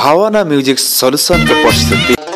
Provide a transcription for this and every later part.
भावना म्युजिक सल्युसनको प्रस्तुति।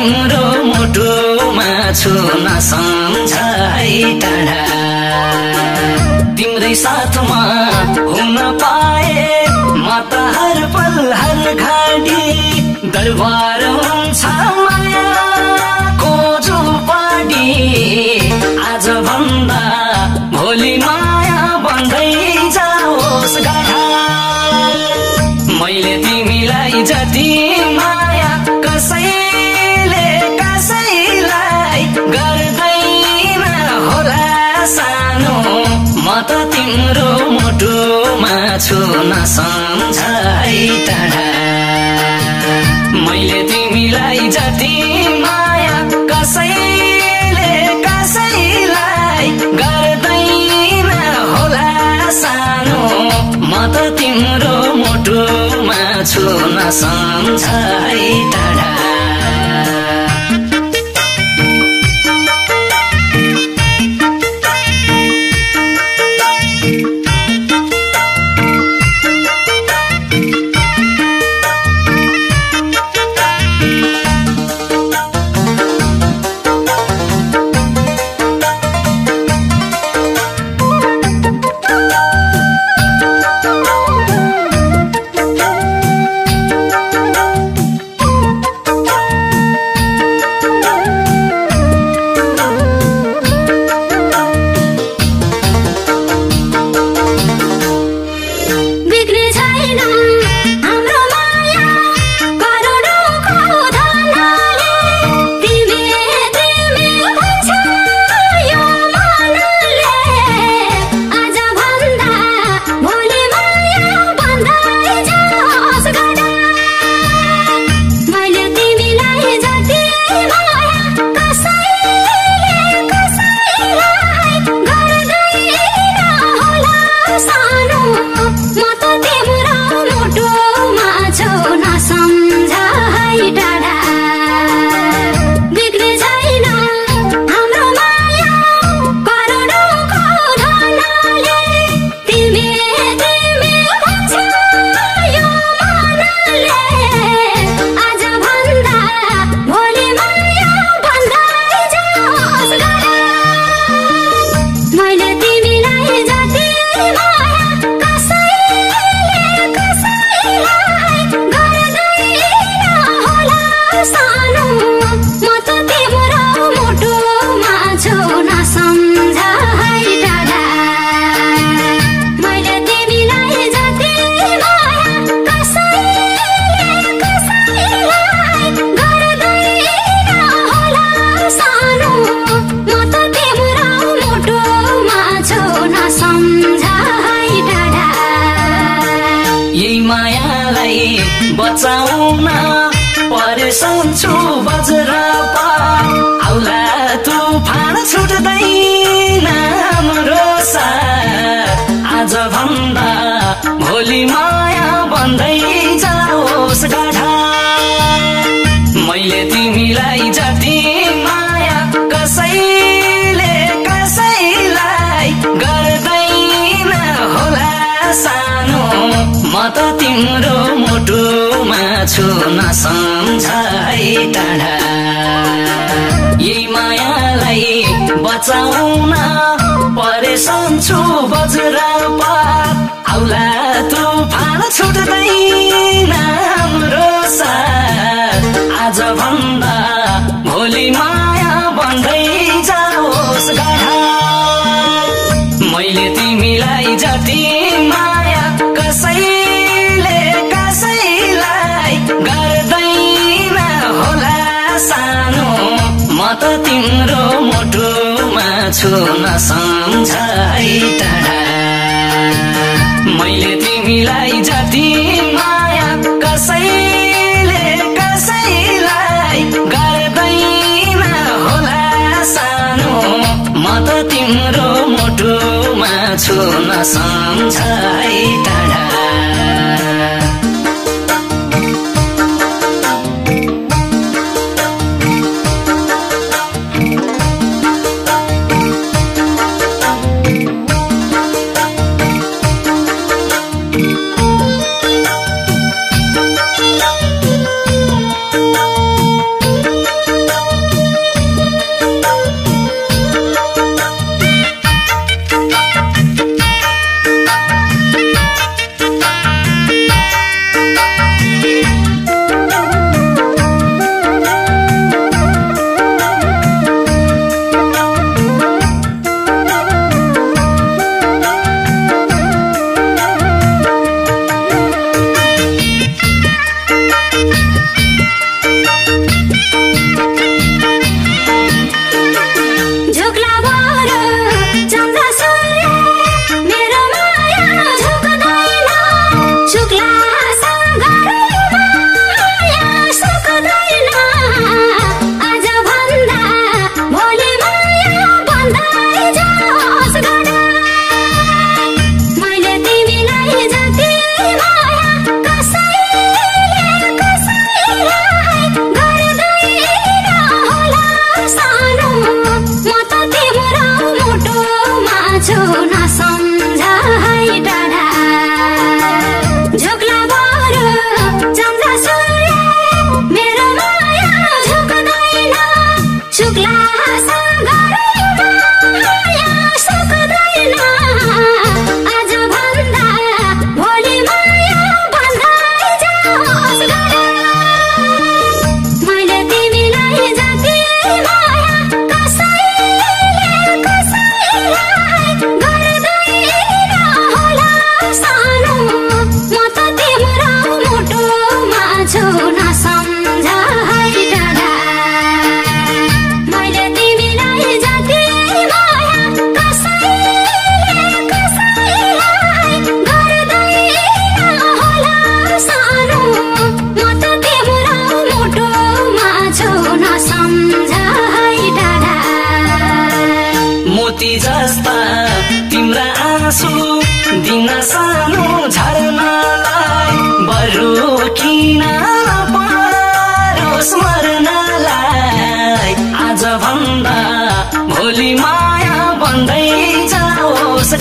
तिम्रो मुटुमा छु नसम्झाइ टाढा। तिम्रै साथमा हुन पाए म त हर पल हर घाडी दरबार हुन्छ मायाको आज आजभन्दा भोलि माया बन्दै जाओस् गाठा। मैले तिमीलाई जतिमा त तिम्रो मोटोमा छु नसम्झाइ टाढा। मैले तिमीलाई जति माया कसैले कसैलाई गर्दैन होला सानो। म त तिम्रो मोटोमा छु नसम्झाइ टाढा। My भन्दै जाओस् मैले तिमीलाई जति माया कसैले कसैलाई गर्दैन होला सानो। म त तिम्रो मोटुमा छु नसम्झाइ टाढा। यही मायालाई बचाउन परेसन छु बज्र पात आउला त तिम्रो मुटुमा छु नसम्झ है टाढा मैले तिमीलाई जति माया कसैले कसैलाई गर्दैन होला सानो। म त तिम्रो मुटुमा छु नसम्झ है टाढा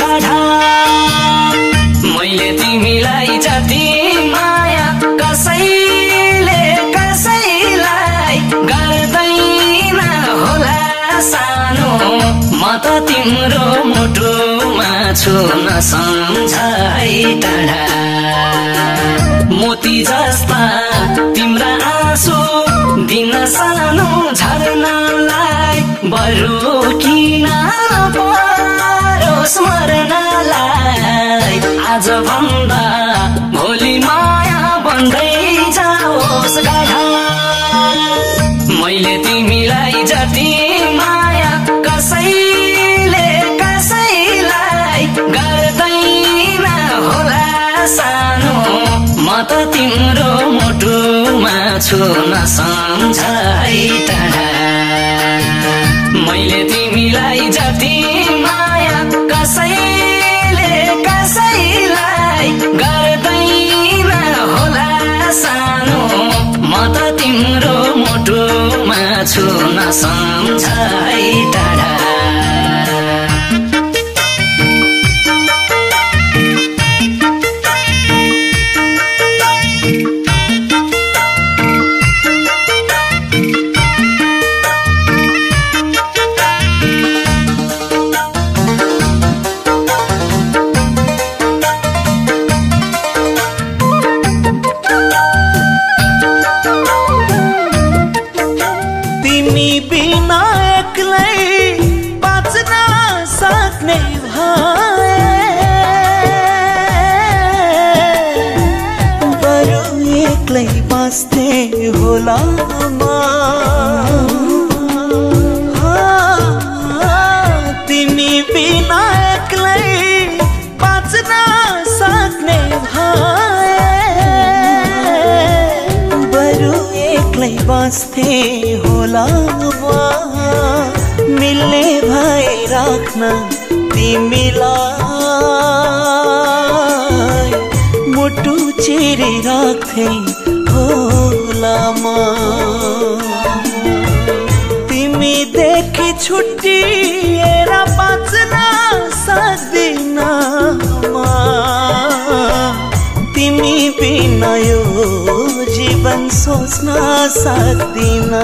गाढा मैले तिमीलाई जति माया कसैले कसैलाई गर्दैन होला सानो। म त तिम्रो मुटुमा छु नसम्झ है टाढा। मोती जस्ता तिम्रा आँसु दिन सानो झर्नालाई बरु किन परोस् मर्नलाई आज भन्दा भोलि माया बन्दै जाओस् मैले तिमीलाई जति माया कसैले कसैलाई गर्दैन होला सानो। म त तिम्रो मुटुमा छु नसम्झ है टाढा मैले छु नसम्झ है टाढा बस्थे होला मिल्ने भाइ राख्न तिमीलाई मुटु चिरी राख्थे होला म। तिमी देखि छुट्टिए सोच्न सक्दिनँ